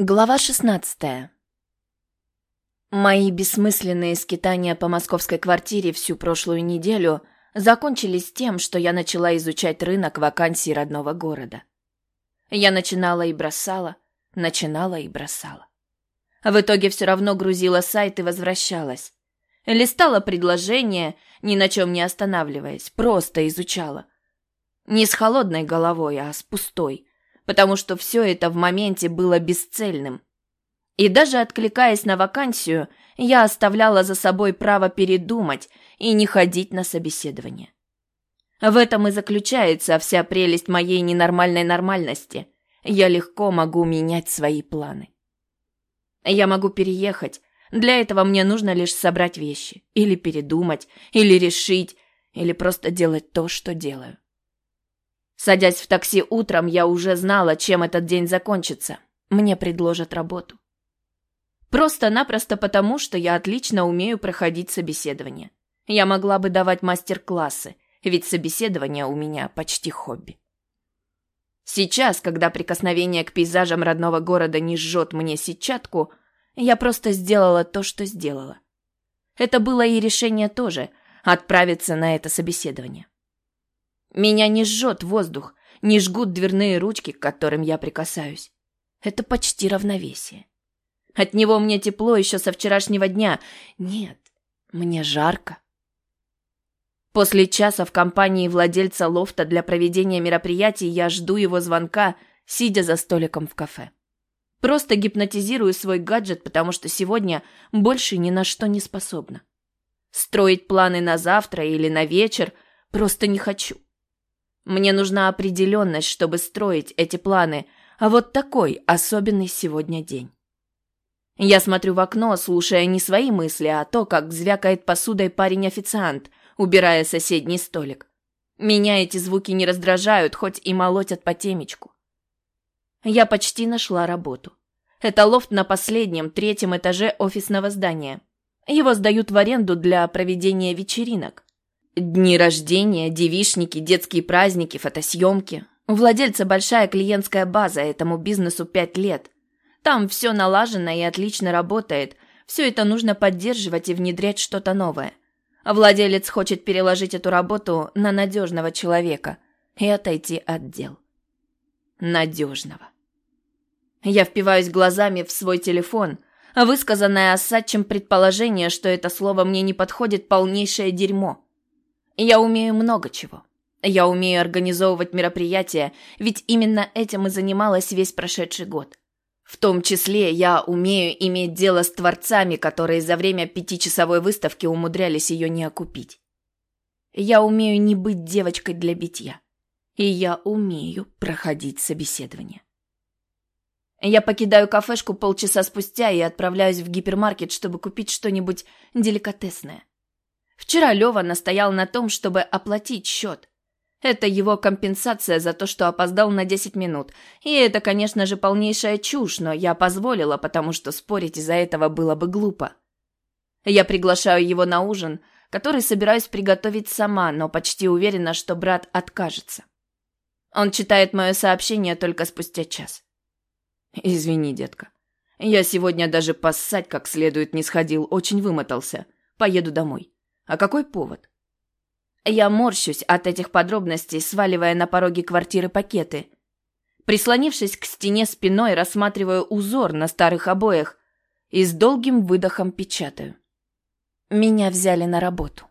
Глава 16 Мои бессмысленные скитания по московской квартире всю прошлую неделю закончились тем, что я начала изучать рынок вакансий родного города. Я начинала и бросала, начинала и бросала. В итоге все равно грузила сайт и возвращалась. Листала предложения, ни на чем не останавливаясь, просто изучала. Не с холодной головой, а с пустой – потому что все это в моменте было бесцельным. И даже откликаясь на вакансию, я оставляла за собой право передумать и не ходить на собеседование. В этом и заключается вся прелесть моей ненормальной нормальности. Я легко могу менять свои планы. Я могу переехать. Для этого мне нужно лишь собрать вещи. Или передумать, или решить, или просто делать то, что делаю. Садясь в такси утром, я уже знала, чем этот день закончится. Мне предложат работу. Просто-напросто потому, что я отлично умею проходить собеседование. Я могла бы давать мастер-классы, ведь собеседование у меня почти хобби. Сейчас, когда прикосновение к пейзажам родного города не жжет мне сетчатку, я просто сделала то, что сделала. Это было и решение тоже – отправиться на это собеседование. Меня не жжет воздух, не жгут дверные ручки, к которым я прикасаюсь. Это почти равновесие. От него мне тепло еще со вчерашнего дня. Нет, мне жарко. После часа в компании владельца лофта для проведения мероприятий я жду его звонка, сидя за столиком в кафе. Просто гипнотизирую свой гаджет, потому что сегодня больше ни на что не способна. Строить планы на завтра или на вечер просто не хочу. Мне нужна определенность, чтобы строить эти планы, а вот такой особенный сегодня день. Я смотрю в окно, слушая не свои мысли, а то, как звякает посудой парень-официант, убирая соседний столик. Меня эти звуки не раздражают, хоть и молотят по темечку. Я почти нашла работу. Это лофт на последнем, третьем этаже офисного здания. Его сдают в аренду для проведения вечеринок. Дни рождения, девишники, детские праздники, фотосъемки. У владельца большая клиентская база, этому бизнесу пять лет. Там все налажено и отлично работает. Все это нужно поддерживать и внедрять что-то новое. А владелец хочет переложить эту работу на надежного человека и отойти от дел. Надежного. Я впиваюсь глазами в свой телефон, а высказанное Осадчим предположение, что это слово мне не подходит, полнейшее дерьмо. Я умею много чего. Я умею организовывать мероприятия, ведь именно этим и занималась весь прошедший год. В том числе я умею иметь дело с творцами, которые за время пятичасовой выставки умудрялись ее не окупить. Я умею не быть девочкой для битья. И я умею проходить собеседование. Я покидаю кафешку полчаса спустя и отправляюсь в гипермаркет, чтобы купить что-нибудь деликатесное. Вчера Лева настоял на том, чтобы оплатить счет. Это его компенсация за то, что опоздал на 10 минут. И это, конечно же, полнейшая чушь, но я позволила, потому что спорить из-за этого было бы глупо. Я приглашаю его на ужин, который собираюсь приготовить сама, но почти уверена, что брат откажется. Он читает мое сообщение только спустя час. «Извини, детка. Я сегодня даже поссать как следует не сходил, очень вымотался. Поеду домой. А какой повод? Я морщусь от этих подробностей, сваливая на пороге квартиры пакеты. Прислонившись к стене спиной, рассматриваю узор на старых обоях и с долгим выдохом печатаю. Меня взяли на работу.